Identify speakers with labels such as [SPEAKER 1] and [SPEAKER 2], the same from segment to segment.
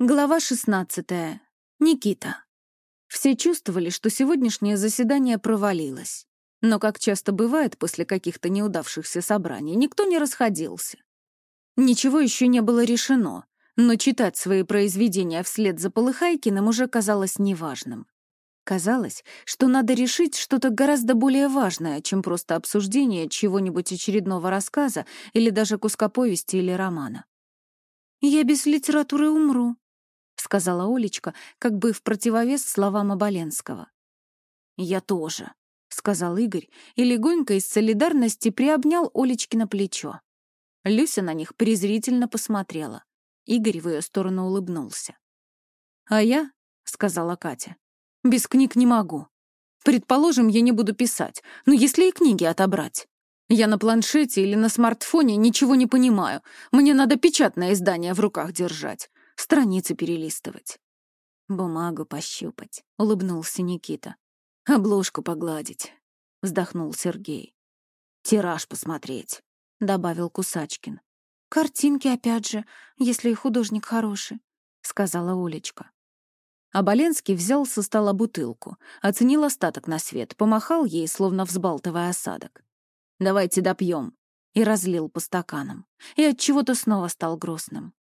[SPEAKER 1] Глава 16. Никита. Все чувствовали, что сегодняшнее заседание провалилось. Но, как часто бывает после каких-то неудавшихся собраний, никто не расходился. Ничего еще не было решено, но читать свои произведения вслед за Полыхайкиным уже казалось неважным. Казалось, что надо решить что-то гораздо более важное, чем просто обсуждение чего-нибудь очередного рассказа или даже куска повести или романа. «Я без литературы умру», — сказала Олечка, как бы в противовес словам Оболенского. «Я тоже», — сказал Игорь и легонько из солидарности приобнял Олечки плечо. Люся на них презрительно посмотрела. Игорь в ее сторону улыбнулся. «А я», — сказала Катя, — «без книг не могу. Предположим, я не буду писать, но если и книги отобрать. Я на планшете или на смартфоне ничего не понимаю. Мне надо печатное издание в руках держать страницы перелистывать. Бумагу пощупать, улыбнулся Никита. Обложку погладить, вздохнул Сергей. Тираж посмотреть, добавил Кусачкин. Картинки опять же, если художник хороший, сказала Олечка. Аболенский взял со стола бутылку, оценил остаток на свет, помахал ей, словно взбалтывая осадок. «Давайте допьем», и разлил по стаканам, и от чего то снова стал грустным.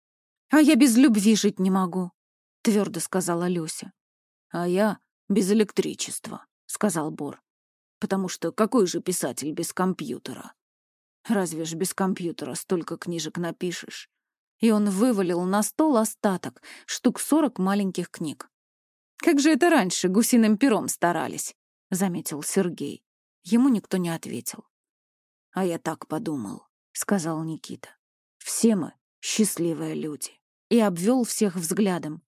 [SPEAKER 1] «А я без любви жить не могу», — твердо сказала Люся. «А я без электричества», — сказал Бор. «Потому что какой же писатель без компьютера? Разве ж без компьютера столько книжек напишешь?» И он вывалил на стол остаток, штук сорок маленьких книг. «Как же это раньше гусиным пером старались?» — заметил Сергей. Ему никто не ответил. «А я так подумал», — сказал Никита. «Все мы счастливые люди» и обвел всех взглядом.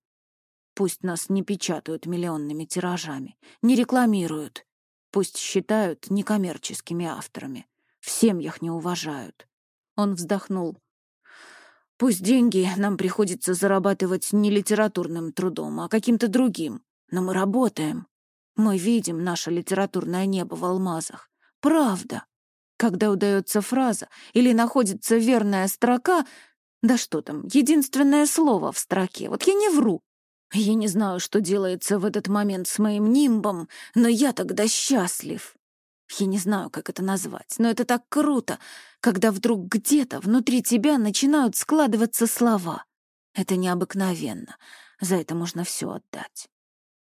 [SPEAKER 1] Пусть нас не печатают миллионными тиражами, не рекламируют, пусть считают некоммерческими авторами, в семьях не уважают. Он вздохнул. Пусть деньги нам приходится зарабатывать не литературным трудом, а каким-то другим, но мы работаем. Мы видим наше литературное небо в алмазах. Правда. Когда удается фраза или находится верная строка, да что там, единственное слово в строке. Вот я не вру. Я не знаю, что делается в этот момент с моим нимбом, но я тогда счастлив. Я не знаю, как это назвать, но это так круто, когда вдруг где-то внутри тебя начинают складываться слова. Это необыкновенно. За это можно все отдать.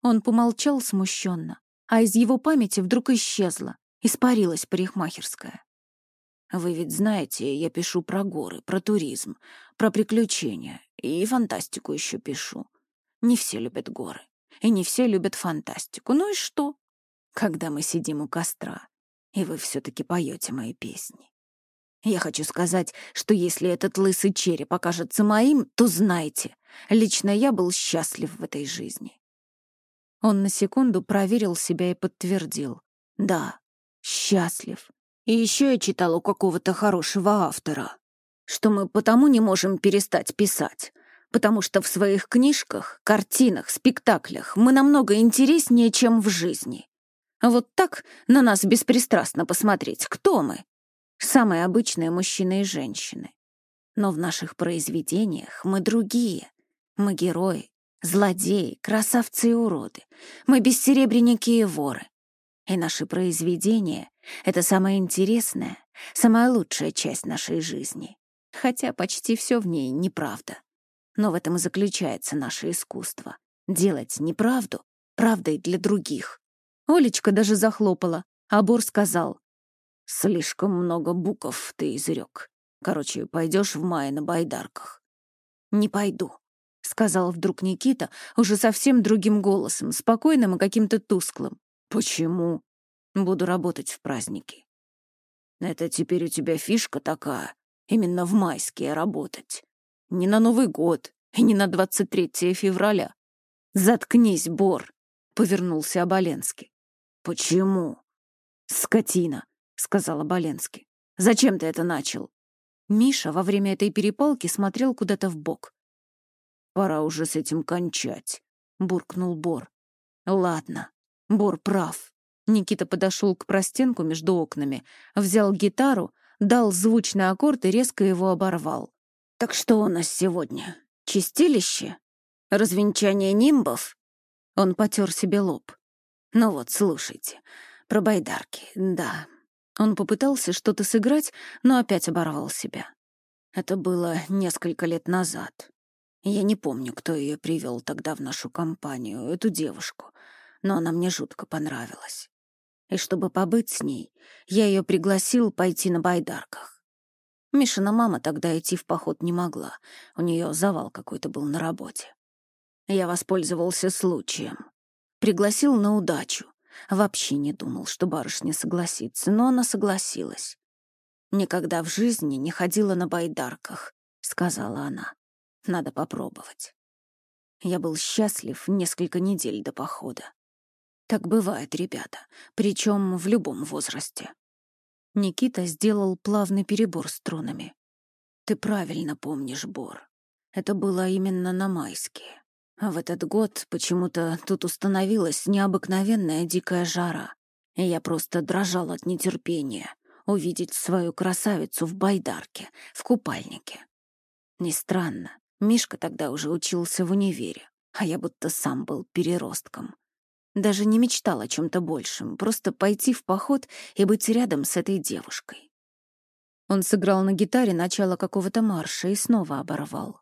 [SPEAKER 1] Он помолчал смущенно, а из его памяти вдруг исчезла, испарилась парикмахерская. Вы ведь знаете, я пишу про горы, про туризм, про приключения. И фантастику еще пишу. Не все любят горы. И не все любят фантастику. Ну и что? Когда мы сидим у костра, и вы все-таки поете мои песни. Я хочу сказать, что если этот лысый череп окажется моим, то знайте, лично я был счастлив в этой жизни. Он на секунду проверил себя и подтвердил. Да, счастлив. И еще я читал у какого-то хорошего автора, что мы потому не можем перестать писать, потому что в своих книжках, картинах, спектаклях мы намного интереснее, чем в жизни. А вот так на нас беспристрастно посмотреть, кто мы? Самые обычные мужчины и женщины. Но в наших произведениях мы другие. Мы герои, злодеи, красавцы и уроды. Мы бессеребренники и воры. И наши произведения — это самая интересная, самая лучшая часть нашей жизни. Хотя почти все в ней неправда. Но в этом и заключается наше искусство — делать неправду правдой для других. Олечка даже захлопала, а Бор сказал, «Слишком много букв ты изрек. Короче, пойдешь в мае на байдарках». «Не пойду», — сказал вдруг Никита уже совсем другим голосом, спокойным и каким-то тусклым. «Почему?» «Буду работать в праздники». «Это теперь у тебя фишка такая, именно в майские работать. Не на Новый год и не на 23 февраля». «Заткнись, Бор!» — повернулся Оболенский. «Почему?» «Скотина», — сказал Оболенский. «Зачем ты это начал?» Миша во время этой перепалки смотрел куда-то в бок. «Пора уже с этим кончать», — буркнул Бор. «Ладно, Бор прав. Никита подошел к простенку между окнами, взял гитару, дал звучный аккорд и резко его оборвал. «Так что у нас сегодня? Чистилище?» Развенчание нимбов? Он потер себе лоб. Ну вот, слушайте, про байдарки, да. Он попытался что-то сыграть, но опять оборвал себя. Это было несколько лет назад. Я не помню, кто ее привел тогда в нашу компанию, эту девушку, но она мне жутко понравилась. И чтобы побыть с ней, я ее пригласил пойти на байдарках. Мишина мама тогда идти в поход не могла, у нее завал какой-то был на работе. Я воспользовался случаем. Пригласил на удачу. Вообще не думал, что барышня согласится, но она согласилась. «Никогда в жизни не ходила на байдарках», — сказала она. «Надо попробовать». Я был счастлив несколько недель до похода. Так бывает, ребята, причем в любом возрасте. Никита сделал плавный перебор струнами. Ты правильно помнишь, Бор. Это было именно на майские. А в этот год почему-то тут установилась необыкновенная дикая жара, и я просто дрожал от нетерпения увидеть свою красавицу в байдарке, в купальнике. Не странно, Мишка тогда уже учился в универе, а я будто сам был переростком. Даже не мечтал о чем то большем, просто пойти в поход и быть рядом с этой девушкой. Он сыграл на гитаре начало какого-то марша и снова оборвал.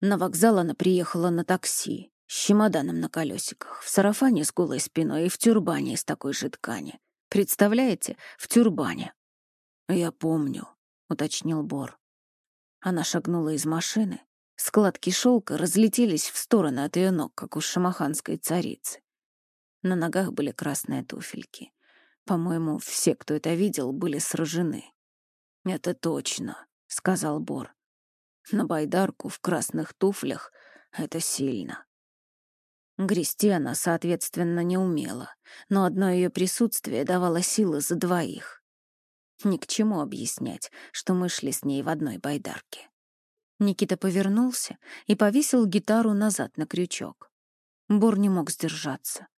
[SPEAKER 1] На вокзал она приехала на такси, с чемоданом на колесиках, в сарафане с голой спиной и в тюрбане из такой же ткани. Представляете, в тюрбане. «Я помню», — уточнил Бор. Она шагнула из машины. Складки шелка разлетелись в стороны от ее ног, как у шамаханской царицы. На ногах были красные туфельки. По-моему, все, кто это видел, были сражены. «Это точно», — сказал Бор. На байдарку в красных туфлях — это сильно. Грести она, соответственно, не умела, но одно ее присутствие давало силы за двоих. Ни к чему объяснять, что мы шли с ней в одной байдарке. Никита повернулся и повесил гитару назад на крючок. Бор не мог сдержаться.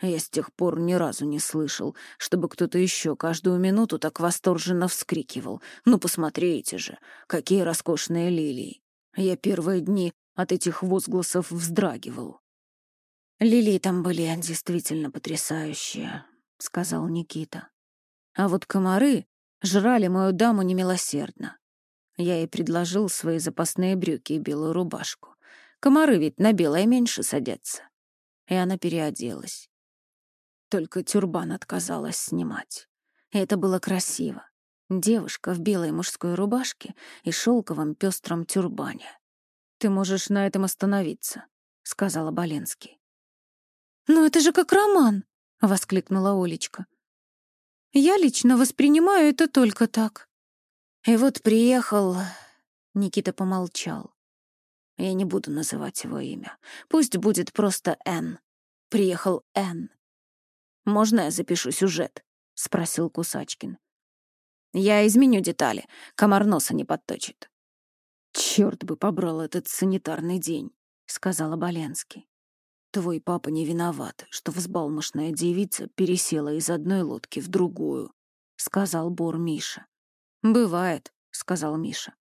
[SPEAKER 1] Я с тех пор ни разу не слышал, чтобы кто-то еще каждую минуту так восторженно вскрикивал. «Ну, посмотрите же, какие роскошные лилии!» Я первые дни от этих возгласов вздрагивал. «Лилии там были действительно потрясающие», — сказал Никита. «А вот комары жрали мою даму немилосердно. Я ей предложил свои запасные брюки и белую рубашку. Комары ведь на белое меньше садятся. И она переоделась. Только тюрбан отказалась снимать. Это было красиво. Девушка в белой мужской рубашке и шелковом пестром тюрбане. «Ты можешь на этом остановиться», — сказала Боленский. «Но это же как роман!» — воскликнула Олечка. «Я лично воспринимаю это только так». И вот приехал... Никита помолчал. Я не буду называть его имя. Пусть будет просто Н. Приехал Н. «Можно я запишу сюжет?» — спросил Кусачкин. «Я изменю детали. Комар носа не подточит». «Чёрт бы побрал этот санитарный день», — сказала Боленский. «Твой папа не виноват, что взбалмошная девица пересела из одной лодки в другую», — сказал Бор Миша. «Бывает», — сказал Миша.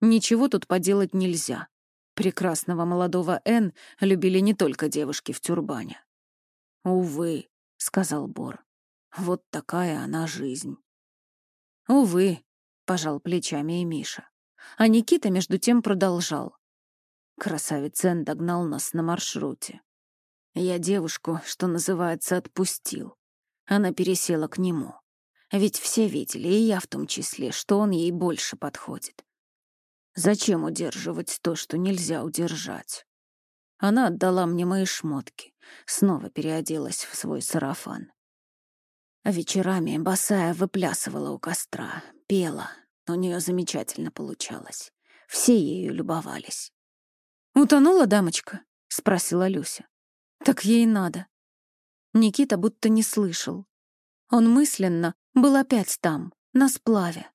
[SPEAKER 1] «Ничего тут поделать нельзя. Прекрасного молодого Н любили не только девушки в тюрбане». «Увы», — сказал Бор. «Вот такая она жизнь». «Увы», — пожал плечами и Миша. А Никита между тем продолжал. Красавец Эн догнал нас на маршруте. Я девушку, что называется, отпустил. Она пересела к нему. Ведь все видели, и я в том числе, что он ей больше подходит. Зачем удерживать то, что нельзя удержать? Она отдала мне мои шмотки, снова переоделась в свой сарафан. А вечерами босая выплясывала у костра, пела. У нее замечательно получалось. Все ею любовались. «Утонула дамочка?» — спросила Люся. «Так ей надо». Никита будто не слышал. Он мысленно был опять там, на сплаве.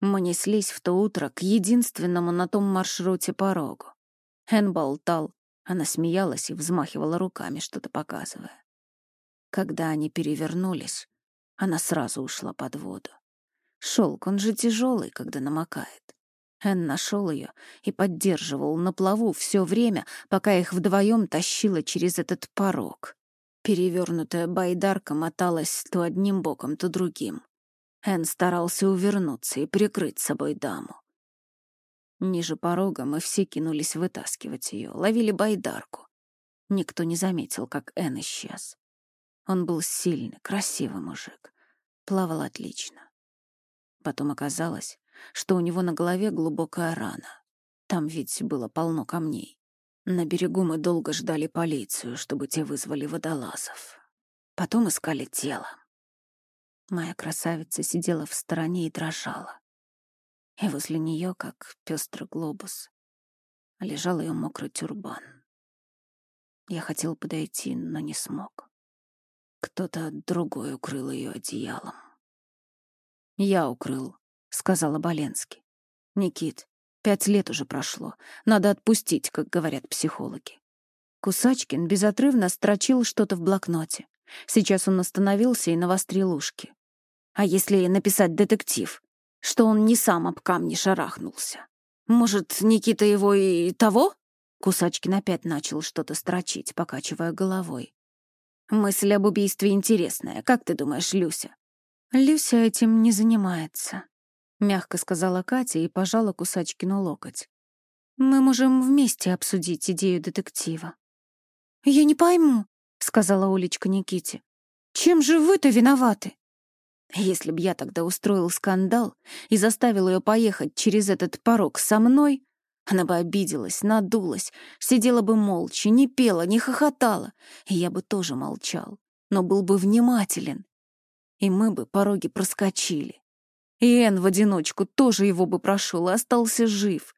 [SPEAKER 1] Мы неслись в то утро к единственному на том маршруте порогу. Эн болтал, она смеялась и взмахивала руками, что-то показывая. Когда они перевернулись, она сразу ушла под воду. Шелк, он же тяжелый, когда намокает. Эн нашел ее и поддерживал на плаву все время, пока их вдвоем тащило через этот порог. Перевернутая байдарка моталась то одним боком, то другим. Эн старался увернуться и прикрыть собой даму. Ниже порога мы все кинулись вытаскивать ее, ловили байдарку. Никто не заметил, как Эн исчез. Он был сильный, красивый мужик. Плавал отлично. Потом оказалось, что у него на голове глубокая рана. Там ведь было полно камней. На берегу мы долго ждали полицию, чтобы те вызвали водолазов. Потом искали тело. Моя красавица сидела в стороне и дрожала и возле нее, как пестрый глобус, лежал ее мокрый тюрбан. Я хотел подойти, но не смог. Кто-то другой укрыл ее одеялом. «Я укрыл», — сказала Боленский. «Никит, пять лет уже прошло. Надо отпустить, как говорят психологи». Кусачкин безотрывно строчил что-то в блокноте. Сейчас он остановился и навострил ушки. «А если написать детектив? Что он не сам об камни шарахнулся. Может, Никита его и того? Кусачкин опять начал что-то строчить, покачивая головой. Мысль об убийстве интересная. Как ты думаешь, Люся? Люся этим не занимается, мягко сказала Катя и пожала Кусачкину локоть. Мы можем вместе обсудить идею детектива. Я не пойму, сказала Олечка Никите. Чем же вы-то виноваты? Если б я тогда устроил скандал и заставил ее поехать через этот порог со мной, она бы обиделась, надулась, сидела бы молча, не пела, не хохотала, и я бы тоже молчал, но был бы внимателен. И мы бы пороги проскочили. И Эн в одиночку тоже его бы прошел и остался жив.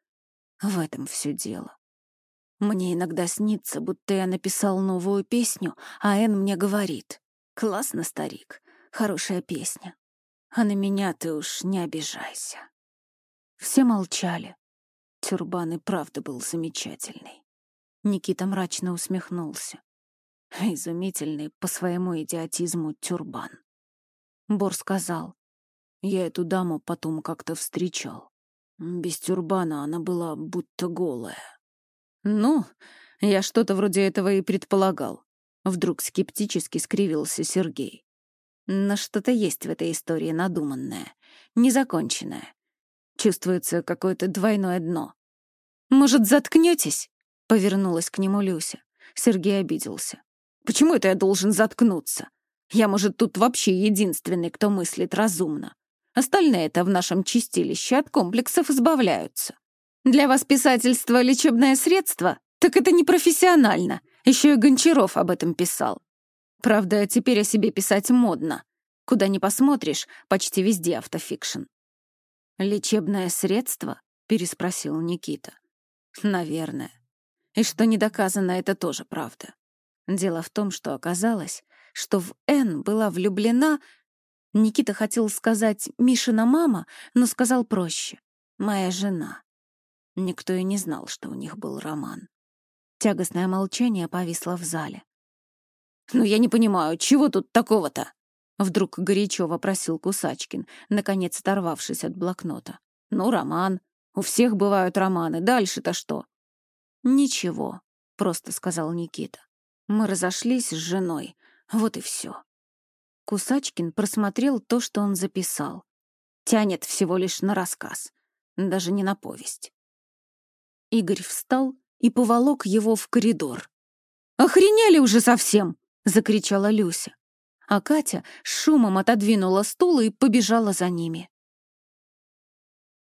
[SPEAKER 1] В этом все дело. Мне иногда снится, будто я написал новую песню, а Эн мне говорит. «Классно, старик, Хорошая песня. А на меня ты уж не обижайся. Все молчали. Тюрбан и правда был замечательный. Никита мрачно усмехнулся. Изумительный по своему идиотизму тюрбан. Бор сказал, я эту даму потом как-то встречал. Без тюрбана она была будто голая. Ну, я что-то вроде этого и предполагал. Вдруг скептически скривился Сергей. Но что-то есть в этой истории надуманное, незаконченное. Чувствуется какое-то двойное дно. «Может, заткнётесь?» — повернулась к нему Люся. Сергей обиделся. «Почему это я должен заткнуться? Я, может, тут вообще единственный, кто мыслит разумно. Остальные-то в нашем чистилище от комплексов избавляются. Для вас писательство — лечебное средство? Так это непрофессионально. Еще и Гончаров об этом писал. Правда, теперь о себе писать модно. Куда ни посмотришь, почти везде автофикшн. «Лечебное средство?» — переспросил Никита. «Наверное. И что не доказано, это тоже правда. Дело в том, что оказалось, что в Н была влюблена... Никита хотел сказать «Мишина мама», но сказал проще «Моя жена». Никто и не знал, что у них был роман. Тягостное молчание повисло в зале. «Ну, я не понимаю, чего тут такого-то?» Вдруг горячо вопросил Кусачкин, наконец оторвавшись от блокнота. «Ну, роман. У всех бывают романы. Дальше-то что?» «Ничего», — просто сказал Никита. «Мы разошлись с женой. Вот и все». Кусачкин просмотрел то, что он записал. Тянет всего лишь на рассказ, даже не на повесть. Игорь встал и поволок его в коридор. «Охренели уже совсем!» — закричала Люся. А Катя шумом отодвинула стул и побежала за ними.